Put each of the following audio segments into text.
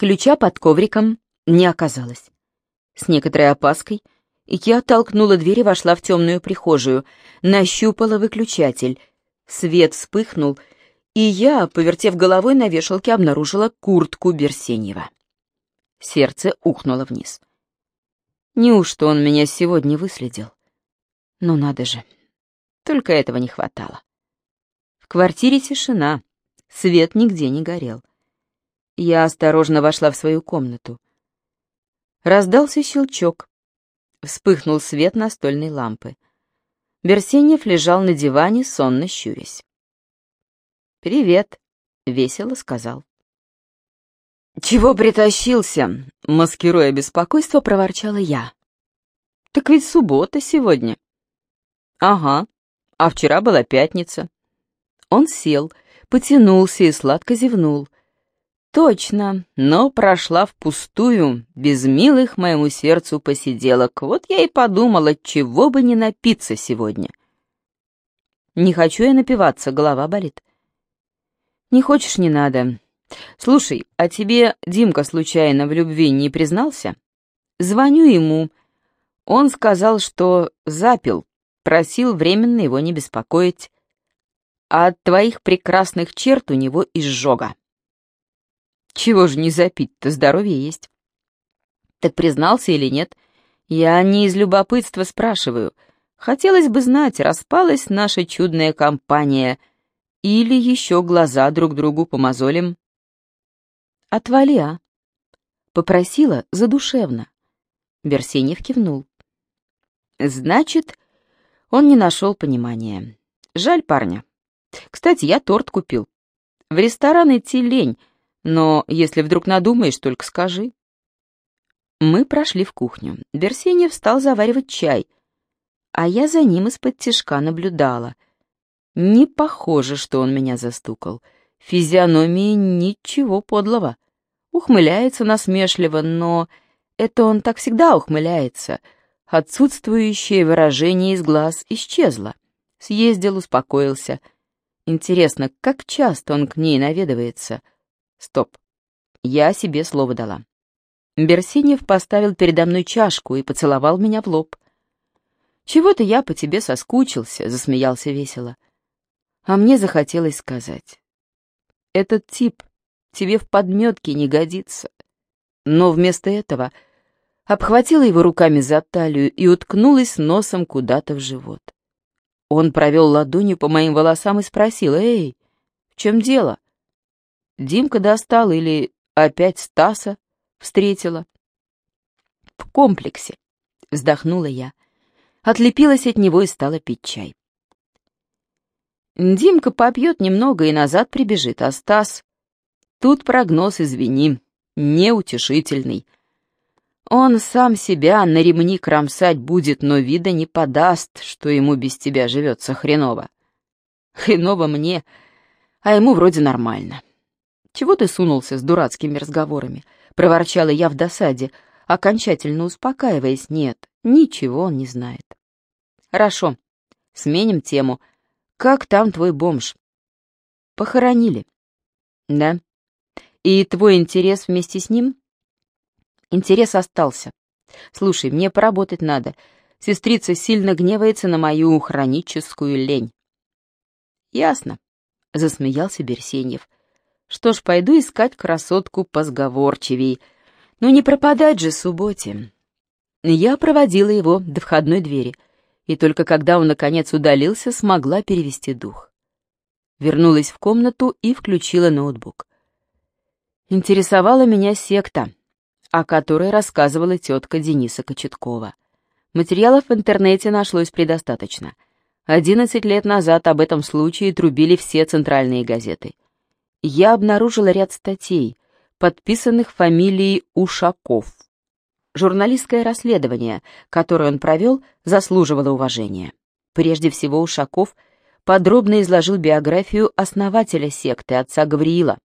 Ключа под ковриком не оказалось. С некоторой опаской я толкнула дверь и вошла в темную прихожую, нащупала выключатель. Свет вспыхнул, и я, повертев головой на вешалке, обнаружила куртку Берсеньева. Сердце ухнуло вниз. Неужто он меня сегодня выследил? Ну надо же, только этого не хватало. В квартире тишина, свет нигде не горел. Я осторожно вошла в свою комнату. Раздался щелчок. Вспыхнул свет настольной лампы. Берсеньев лежал на диване, сонно щурясь. «Привет», — весело сказал. «Чего притащился?» — маскируя беспокойство, проворчала я. «Так ведь суббота сегодня». «Ага, а вчера была пятница». Он сел, потянулся и сладко зевнул. Точно, но прошла впустую, без милых моему сердцу посиделок. Вот я и подумала, чего бы не напиться сегодня. Не хочу я напиваться, голова болит. Не хочешь, не надо. Слушай, а тебе Димка случайно в любви не признался? Звоню ему. Он сказал, что запил, просил временно его не беспокоить. А от твоих прекрасных черт у него изжога. Чего же не запить-то, здоровье есть. Так признался или нет? Я не из любопытства спрашиваю. Хотелось бы знать, распалась наша чудная компания или еще глаза друг другу помозолим. Отвали, а? Попросила задушевно. Берсенев кивнул. Значит, он не нашел понимания. Жаль парня. Кстати, я торт купил. В ресторан идти лень, но если вдруг надумаешь, только скажи. Мы прошли в кухню. Берсенев стал заваривать чай, а я за ним из-под тишка наблюдала. Не похоже, что он меня застукал. Физиономии ничего подлого. Ухмыляется насмешливо, но это он так всегда ухмыляется. Отсутствующее выражение из глаз исчезло. Съездил, успокоился. Интересно, как часто он к ней наведывается — Стоп. Я себе слово дала. Берсинев поставил передо мной чашку и поцеловал меня в лоб. «Чего-то я по тебе соскучился», — засмеялся весело. А мне захотелось сказать. «Этот тип тебе в подметке не годится». Но вместо этого обхватила его руками за талию и уткнулась носом куда-то в живот. Он провел ладонью по моим волосам и спросил, «Эй, в чем дело?» Димка достал или опять Стаса встретила? В комплексе, вздохнула я. Отлепилась от него и стала пить чай. Димка попьет немного и назад прибежит, а Стас... Тут прогноз, извини, неутешительный. Он сам себя на ремни кромсать будет, но вида не подаст, что ему без тебя живется хреново. Хреново мне, а ему вроде нормально. «Чего ты сунулся с дурацкими разговорами?» — проворчала я в досаде, окончательно успокаиваясь. «Нет, ничего он не знает». «Хорошо, сменим тему. Как там твой бомж?» «Похоронили». «Да? И твой интерес вместе с ним?» «Интерес остался. Слушай, мне поработать надо. Сестрица сильно гневается на мою хроническую лень». «Ясно», — засмеялся Берсеньев. Что ж, пойду искать красотку позговорчивей. Ну не пропадать же субботе. Я проводила его до входной двери, и только когда он, наконец, удалился, смогла перевести дух. Вернулась в комнату и включила ноутбук. Интересовала меня секта, о которой рассказывала тетка Дениса Кочеткова. Материалов в интернете нашлось предостаточно. Одиннадцать лет назад об этом случае трубили все центральные газеты — я обнаружила ряд статей, подписанных фамилией Ушаков. Журналистское расследование, которое он провел, заслуживало уважения. Прежде всего Ушаков подробно изложил биографию основателя секты отца Гавриила.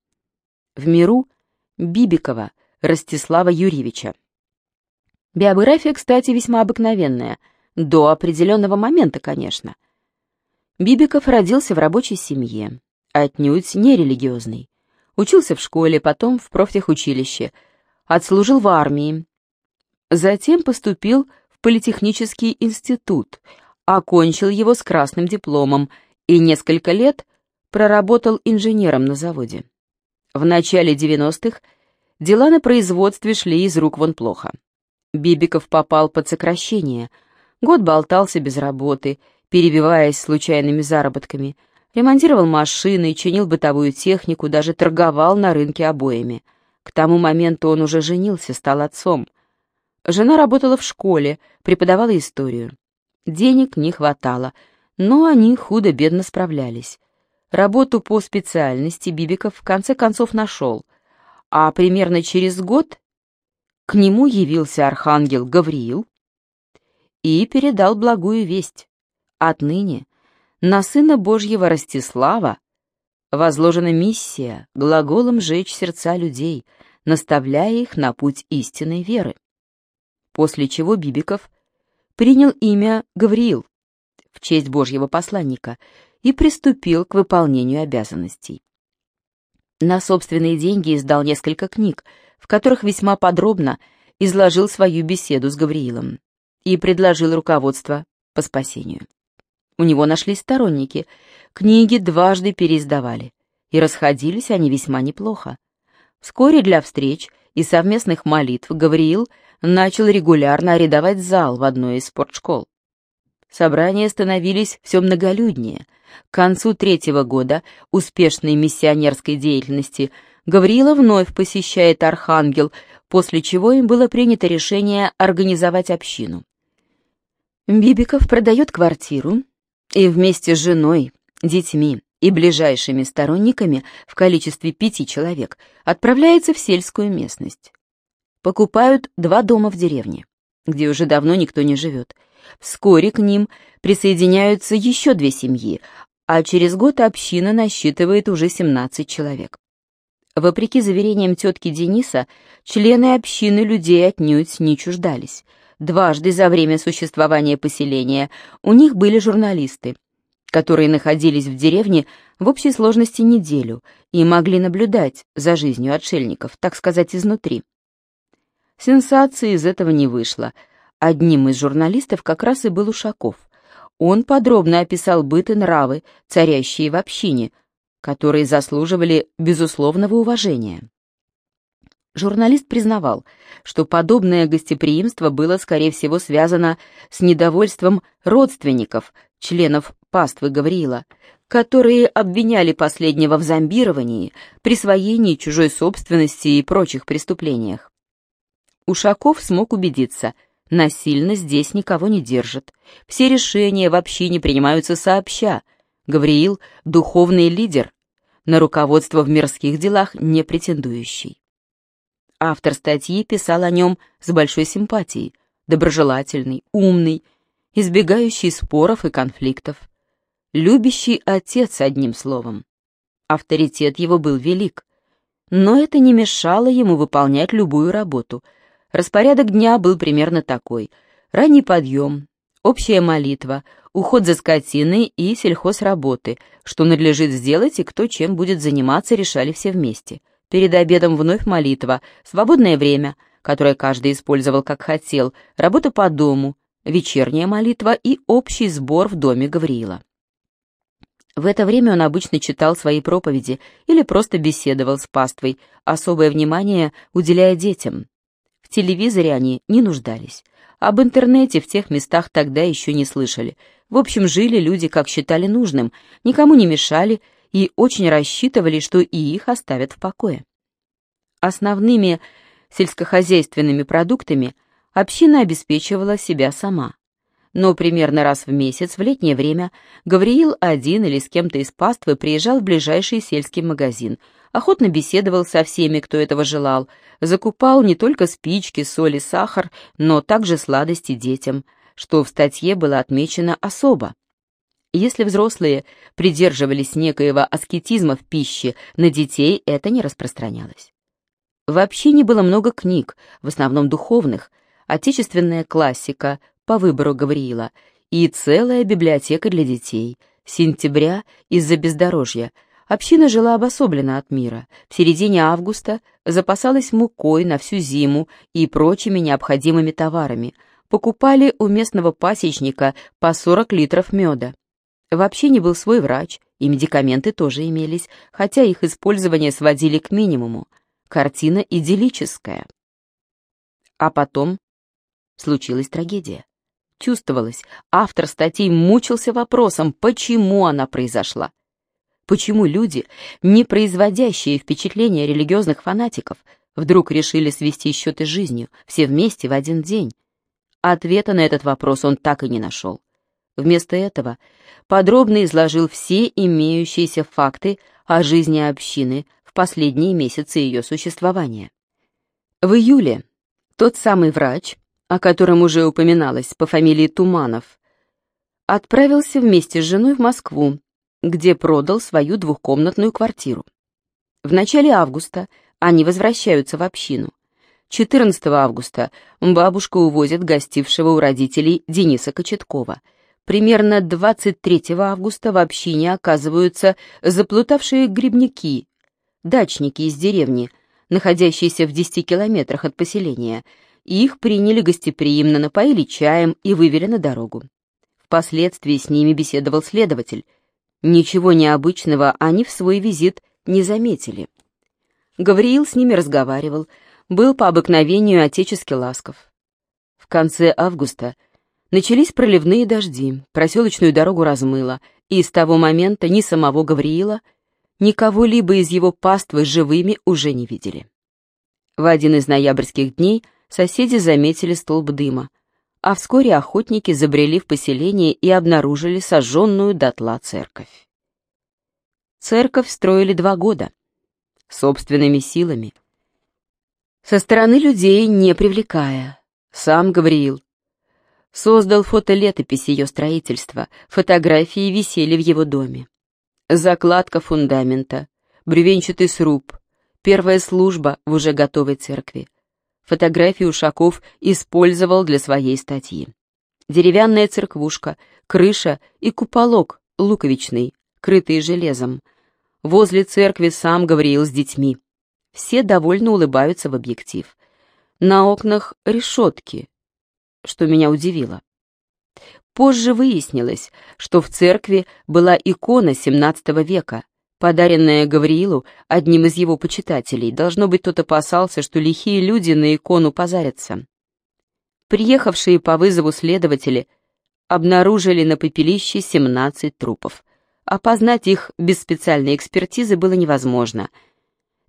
В миру Бибикова Ростислава Юрьевича. Биография, кстати, весьма обыкновенная, до определенного момента, конечно. Бибиков родился в рабочей семье отнюдь не религиозный. Учился в школе, потом в профтехучилище. Отслужил в армии. Затем поступил в политехнический институт, окончил его с красным дипломом и несколько лет проработал инженером на заводе. В начале 90-х дела на производстве шли из рук вон плохо. Бибиков попал под сокращение. Год болтался без работы, перебиваясь случайными заработками. Ремонтировал машины, чинил бытовую технику, даже торговал на рынке обоями. К тому моменту он уже женился, стал отцом. Жена работала в школе, преподавала историю. Денег не хватало, но они худо-бедно справлялись. Работу по специальности Бибиков в конце концов нашел, а примерно через год к нему явился архангел Гавриил и передал благую весть. Отныне на сына Божьего Ростислава возложена миссия глаголом жечь сердца людей, наставляя их на путь истинной веры. После чего Бибиков принял имя Гавриил в честь Божьего посланника и приступил к выполнению обязанностей. На собственные деньги издал несколько книг, в которых весьма подробно изложил свою беседу с Гавриилом и предложил руководство по спасению. У него нашлись сторонники, книги дважды переиздавали, и расходились они весьма неплохо. Вскоре для встреч и совместных молитв Гавриил начал регулярно арендовать зал в одной из спортшкол. Собрания становились все многолюднее. К концу третьего года успешной миссионерской деятельности Гавриила вновь посещает Архангел, после чего им было принято решение организовать общину. Бибиков продает квартиру и вместе с женой, детьми и ближайшими сторонниками в количестве пяти человек отправляется в сельскую местность. Покупают два дома в деревне, где уже давно никто не живет. Вскоре к ним присоединяются еще две семьи, а через год община насчитывает уже 17 человек. Вопреки заверениям тетки Дениса, члены общины людей отнюдь не чуждались. Дважды за время существования поселения у них были журналисты, которые находились в деревне в общей сложности неделю и могли наблюдать за жизнью отшельников, так сказать, изнутри. Сенсации из этого не вышло. Одним из журналистов как раз и был Ушаков. Он подробно описал быт и нравы, царящие в общине – которые заслуживали безусловного уважения. Журналист признавал, что подобное гостеприимство было, скорее всего, связано с недовольством родственников, членов паствы Гавриила, которые обвиняли последнего в зомбировании, присвоении чужой собственности и прочих преступлениях. Ушаков смог убедиться, насильно здесь никого не держат, все решения в общине принимаются сообща, Гавриил — духовный лидер, на руководство в мирских делах не претендующий. Автор статьи писал о нем с большой симпатией, доброжелательный, умный, избегающий споров и конфликтов, любящий отец одним словом. Авторитет его был велик, но это не мешало ему выполнять любую работу. Распорядок дня был примерно такой. Ранний подъем, общая молитва, уход за скотиной и сельхозработы, что надлежит сделать и кто чем будет заниматься, решали все вместе. Перед обедом вновь молитва, свободное время, которое каждый использовал как хотел, работа по дому, вечерняя молитва и общий сбор в доме Гавриила. В это время он обычно читал свои проповеди или просто беседовал с паствой, особое внимание уделяя детям. В телевизоре они не нуждались. Об интернете в тех местах тогда еще не слышали. В общем, жили люди, как считали нужным, никому не мешали и очень рассчитывали, что и их оставят в покое. Основными сельскохозяйственными продуктами община обеспечивала себя сама. Но примерно раз в месяц в летнее время Гавриил один или с кем-то из паствы приезжал в ближайший сельский магазин, охотно беседовал со всеми, кто этого желал, закупал не только спички, соль и сахар, но также сладости детям, что в статье было отмечено особо. Если взрослые придерживались некоего аскетизма в пище, на детей это не распространялось. Вообще не было много книг, в основном духовных, отечественная классика по выбору Гавриила и целая библиотека для детей, сентября из-за бездорожья, Община жила обособленно от мира. В середине августа запасалась мукой на всю зиму и прочими необходимыми товарами. Покупали у местного пасечника по 40 литров меда. В общине был свой врач, и медикаменты тоже имелись, хотя их использование сводили к минимуму. Картина идиллическая. А потом случилась трагедия. Чувствовалось, автор статей мучился вопросом, почему она произошла. Почему люди, не производящие впечатления религиозных фанатиков, вдруг решили свести счеты с жизнью, все вместе в один день? Ответа на этот вопрос он так и не нашел. Вместо этого подробно изложил все имеющиеся факты о жизни общины в последние месяцы ее существования. В июле тот самый врач, о котором уже упоминалось по фамилии Туманов, отправился вместе с женой в Москву, где продал свою двухкомнатную квартиру. В начале августа они возвращаются в общину. 14 августа бабушка увозит гостившего у родителей Дениса Кочеткова. Примерно 23 августа в общине оказываются заплутавшие грибники, дачники из деревни, находящиеся в 10 километрах от поселения. Их приняли гостеприимно, напоили чаем и вывели на дорогу. Впоследствии с ними беседовал следователь. Ничего необычного они в свой визит не заметили. Гавриил с ними разговаривал, был по обыкновению отечески ласков. В конце августа начались проливные дожди, проселочную дорогу размыло, и с того момента ни самого Гавриила, ни кого-либо из его паствы живыми уже не видели. В один из ноябрьских дней соседи заметили столб дыма, а вскоре охотники забрели в поселение и обнаружили сожженную дотла церковь. Церковь строили два года, собственными силами, со стороны людей не привлекая. Сам Гавриил создал фотолетопись ее строительства, фотографии висели в его доме. Закладка фундамента, бревенчатый сруб, первая служба в уже готовой церкви, Фотографии Ушаков использовал для своей статьи. Деревянная церквушка, крыша и куполок луковичный, крытые железом. Возле церкви сам Гавриил с детьми. Все довольно улыбаются в объектив. На окнах решетки, что меня удивило. Позже выяснилось, что в церкви была икона XVII века, подаренное Гавриилу одним из его почитателей. Должно быть, тот опасался, что лихие люди на икону позарятся. Приехавшие по вызову следователи обнаружили на пепелище 17 трупов. Опознать их без специальной экспертизы было невозможно.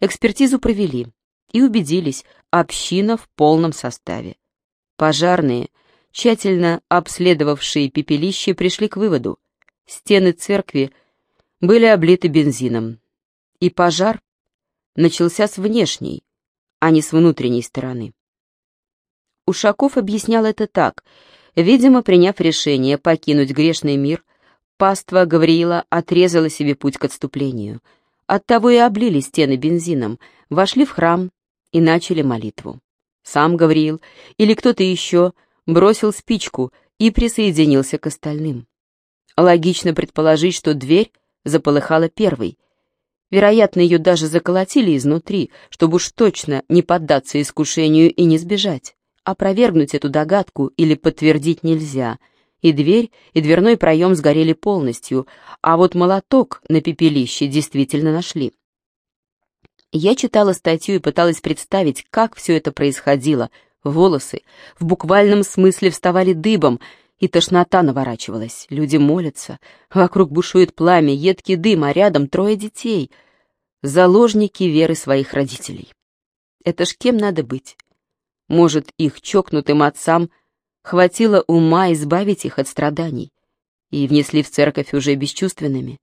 Экспертизу провели и убедились, община в полном составе. Пожарные, тщательно обследовавшие пепелище, пришли к выводу. Стены церкви – были облиты бензином. И пожар начался с внешней, а не с внутренней стороны. Ушаков объяснял это так. Видимо, приняв решение покинуть грешный мир, паства Гавриила отрезала себе путь к отступлению. Оттого и облили стены бензином, вошли в храм и начали молитву. Сам Гавриил или кто-то еще бросил спичку и присоединился к остальным. Логично предположить, что дверь заполыхала первой. Вероятно, ее даже заколотили изнутри, чтобы уж точно не поддаться искушению и не сбежать. Опровергнуть эту догадку или подтвердить нельзя. И дверь, и дверной проем сгорели полностью, а вот молоток на пепелище действительно нашли. Я читала статью и пыталась представить, как все это происходило. Волосы в буквальном смысле вставали дыбом — и тошнота наворачивалась. Люди молятся, вокруг бушует пламя, едкий дым, а рядом трое детей. Заложники веры своих родителей. Это ж кем надо быть? Может, их чокнутым отцам хватило ума избавить их от страданий и внесли в церковь уже бесчувственными?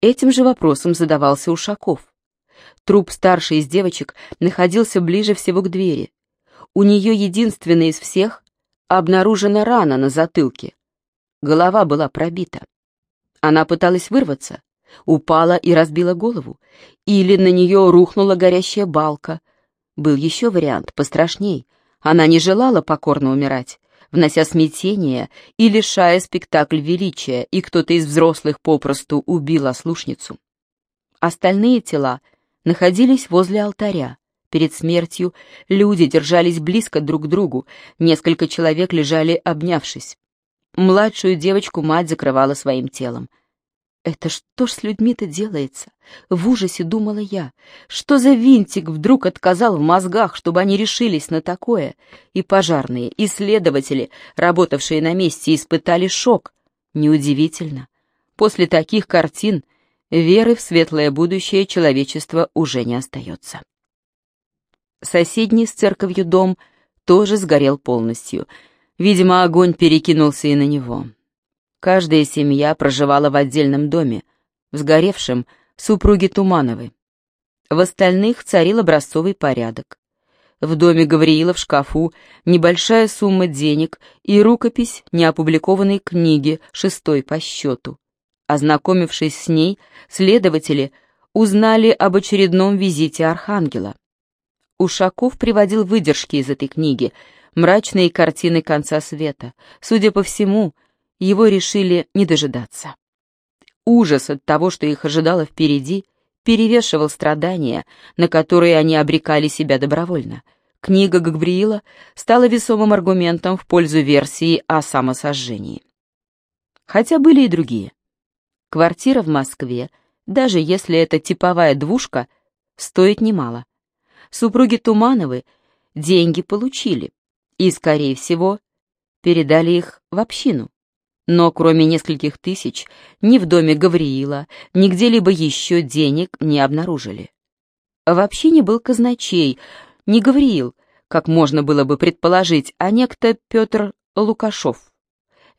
Этим же вопросом задавался Ушаков. Труп старшей из девочек находился ближе всего к двери. У нее единственный из всех обнаружена рана на затылке. Голова была пробита. Она пыталась вырваться, упала и разбила голову, или на нее рухнула горящая балка. Был еще вариант, пострашней. Она не желала покорно умирать, внося смятение и лишая спектакль величия, и кто-то из взрослых попросту убил ослушницу. Остальные тела находились возле алтаря. Перед смертью люди держались близко друг к другу, несколько человек лежали обнявшись. Младшую девочку мать закрывала своим телом. «Это что ж с людьми-то делается?» В ужасе думала я. Что за винтик вдруг отказал в мозгах, чтобы они решились на такое? И пожарные, и следователи, работавшие на месте, испытали шок. Неудивительно. После таких картин веры в светлое будущее человечества уже не остается. Соседний с церковью дом тоже сгорел полностью. Видимо, огонь перекинулся и на него. Каждая семья проживала в отдельном доме. В сгоревшем супруги Тумановы. В остальных царил образцовый порядок. В доме Гавриила в шкафу небольшая сумма денег и рукопись неопубликованной книги, шестой по счету. Ознакомившись с ней, следователи узнали об очередном визите Архангела. Ушаков приводил выдержки из этой книги, мрачные картины конца света. Судя по всему, его решили не дожидаться. Ужас от того, что их ожидало впереди, перевешивал страдания, на которые они обрекали себя добровольно. Книга Габриила стала весомым аргументом в пользу версии о самосожжении. Хотя были и другие. Квартира в Москве, даже если это типовая двушка, стоит немало супруги Тумановы деньги получили и, скорее всего, передали их в общину. Но кроме нескольких тысяч ни в доме Гавриила, ни где-либо еще денег не обнаружили. В общине был казначей, не Гавриил, как можно было бы предположить, а некто Петр Лукашов.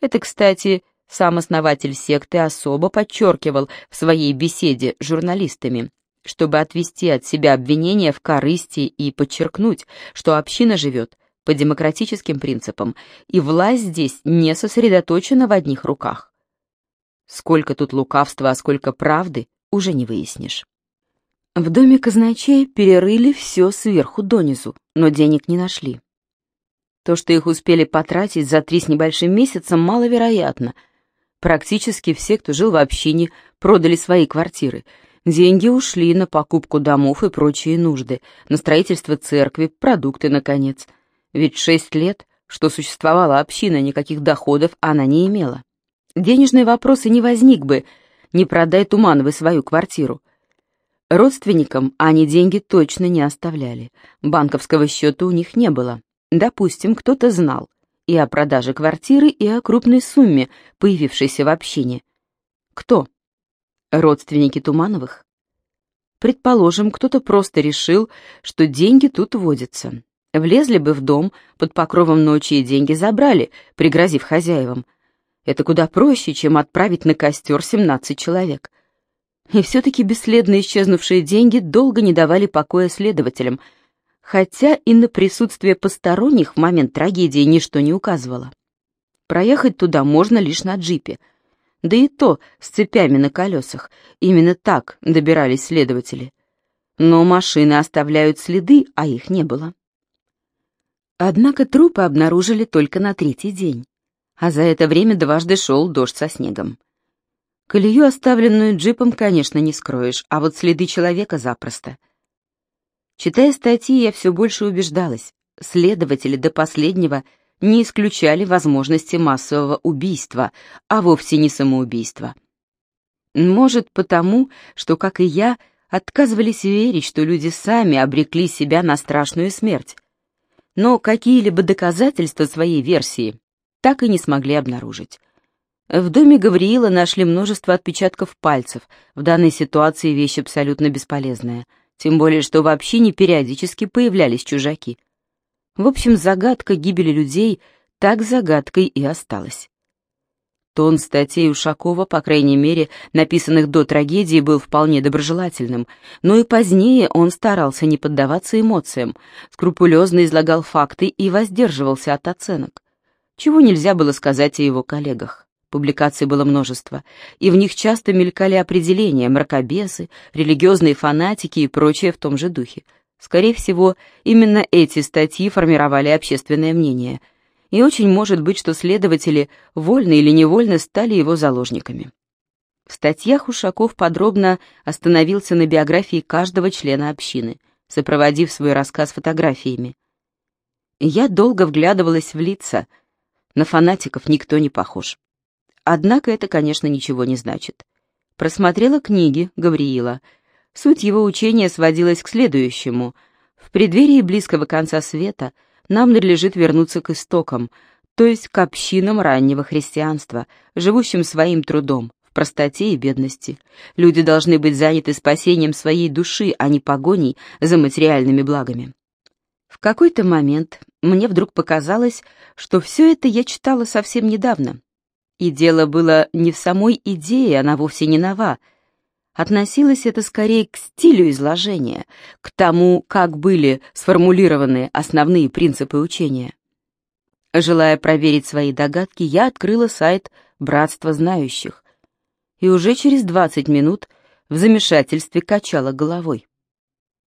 Это, кстати, сам основатель секты особо подчеркивал в своей беседе с журналистами, чтобы отвести от себя обвинения в корысти и подчеркнуть, что община живет по демократическим принципам, и власть здесь не сосредоточена в одних руках. Сколько тут лукавства, а сколько правды, уже не выяснишь. В доме казначея перерыли все сверху донизу, но денег не нашли. То, что их успели потратить за три с небольшим месяца, маловероятно. Практически все, кто жил в общине, продали свои квартиры — Деньги ушли на покупку домов и прочие нужды, на строительство церкви, продукты, наконец. Ведь шесть лет, что существовала община, никаких доходов она не имела. Денежный вопрос и не возник бы, не продай Тумановой свою квартиру. Родственникам они деньги точно не оставляли, банковского счета у них не было. Допустим, кто-то знал и о продаже квартиры, и о крупной сумме, появившейся в общине. Кто? Родственники Тумановых? Предположим, кто-то просто решил, что деньги тут водятся. Влезли бы в дом, под покровом ночи и деньги забрали, пригрозив хозяевам. Это куда проще, чем отправить на костер 17 человек. И все-таки бесследно исчезнувшие деньги долго не давали покоя следователям, хотя и на присутствие посторонних в момент трагедии ничто не указывало. Проехать туда можно лишь на джипе — да и то с цепями на колесах. Именно так добирались следователи. Но машины оставляют следы, а их не было. Однако трупы обнаружили только на третий день, а за это время дважды шел дождь со снегом. Колею, оставленную джипом, конечно, не скроешь, а вот следы человека запросто. Читая статьи, я все больше убеждалась. Следователи до последнего – не исключали возможности массового убийства, а вовсе не самоубийства. Может, потому, что, как и я, отказывались верить, что люди сами обрекли себя на страшную смерть. Но какие-либо доказательства своей версии так и не смогли обнаружить. В доме Гавриила нашли множество отпечатков пальцев. В данной ситуации вещь абсолютно бесполезная. Тем более, что вообще не периодически появлялись чужаки. В общем, загадка гибели людей так загадкой и осталась. Тон статей Ушакова, по крайней мере, написанных до трагедии, был вполне доброжелательным, но и позднее он старался не поддаваться эмоциям, скрупулезно излагал факты и воздерживался от оценок. Чего нельзя было сказать о его коллегах. Публикаций было множество, и в них часто мелькали определения, мракобесы, религиозные фанатики и прочее в том же духе. Скорее всего, именно эти статьи формировали общественное мнение, и очень может быть, что следователи, вольно или невольно, стали его заложниками. В статьях Ушаков подробно остановился на биографии каждого члена общины, сопроводив свой рассказ фотографиями. Я долго вглядывалась в лица. На фанатиков никто не похож. Однако это, конечно, ничего не значит. Просмотрела книги Гавриила. Суть его учения сводилась к следующему. В преддверии близкого конца света нам надлежит вернуться к истокам, то есть к общинам раннего христианства, живущим своим трудом, в простоте и бедности. Люди должны быть заняты спасением своей души, а не погоней за материальными благами. В какой-то момент мне вдруг показалось, что все это я читала совсем недавно. И дело было не в самой идее, она вовсе не нова. Относилось это скорее к стилю изложения, к тому, как были сформулированы основные принципы учения. Желая проверить свои догадки, я открыла сайт «Братства знающих» и уже через 20 минут в замешательстве качала головой.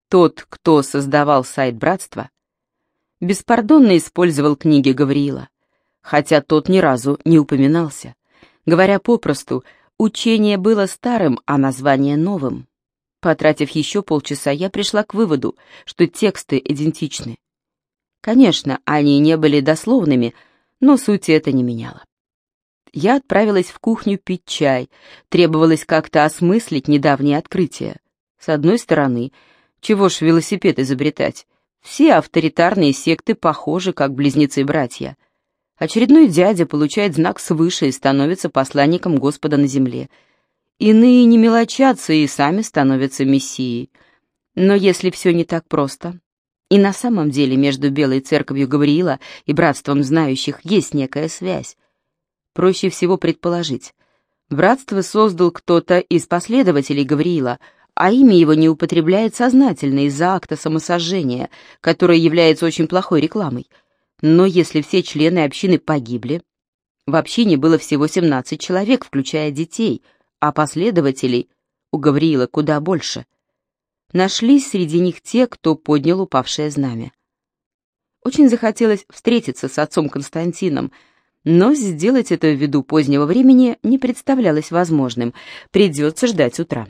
Тот, кто создавал сайт «Братства», беспардонно использовал книги Гавриила, хотя тот ни разу не упоминался. Говоря попросту, учение было старым, а название новым. Потратив еще полчаса, я пришла к выводу, что тексты идентичны. Конечно, они не были дословными, но сути это не меняло. Я отправилась в кухню пить чай, требовалось как-то осмыслить недавнее открытие. С одной стороны, чего ж велосипед изобретать? Все авторитарные секты похожи, как близнецы-братья. Очередной дядя получает знак свыше и становится посланником Господа на земле. Иные не мелочатся и сами становятся мессией. Но если все не так просто, и на самом деле между Белой Церковью Гавриила и Братством Знающих есть некая связь, проще всего предположить. Братство создал кто-то из последователей Гавриила — а имя его не употребляет сознательно из-за акта самосожжения, которое является очень плохой рекламой. Но если все члены общины погибли, в общине было всего 17 человек, включая детей, а последователей у Гавриила куда больше. Нашлись среди них те, кто поднял упавшее знамя. Очень захотелось встретиться с отцом Константином, но сделать это ввиду позднего времени не представлялось возможным, придется ждать утра.